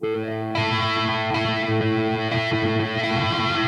Thank you.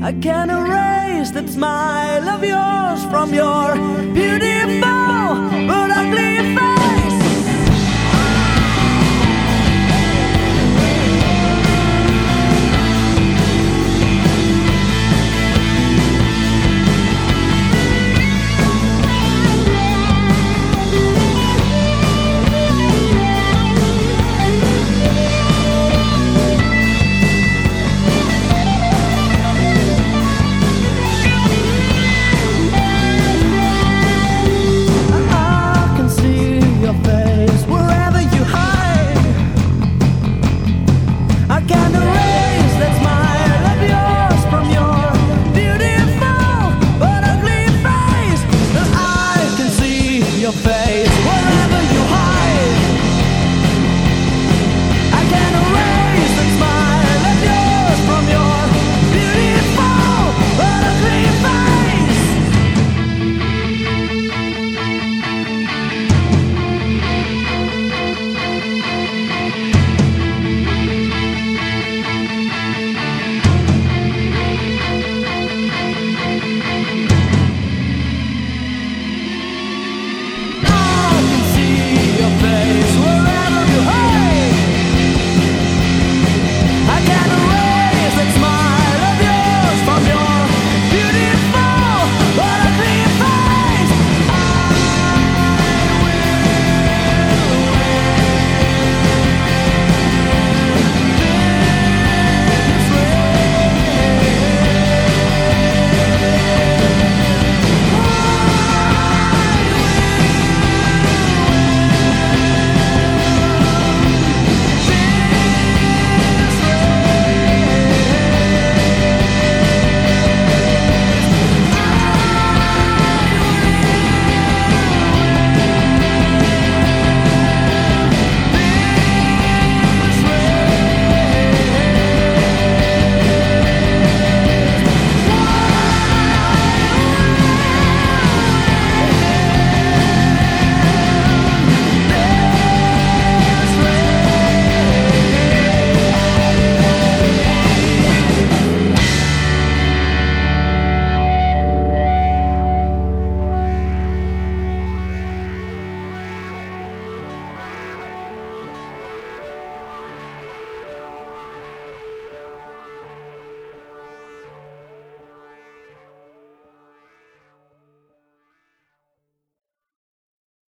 I can erase that smile of yours from your beautiful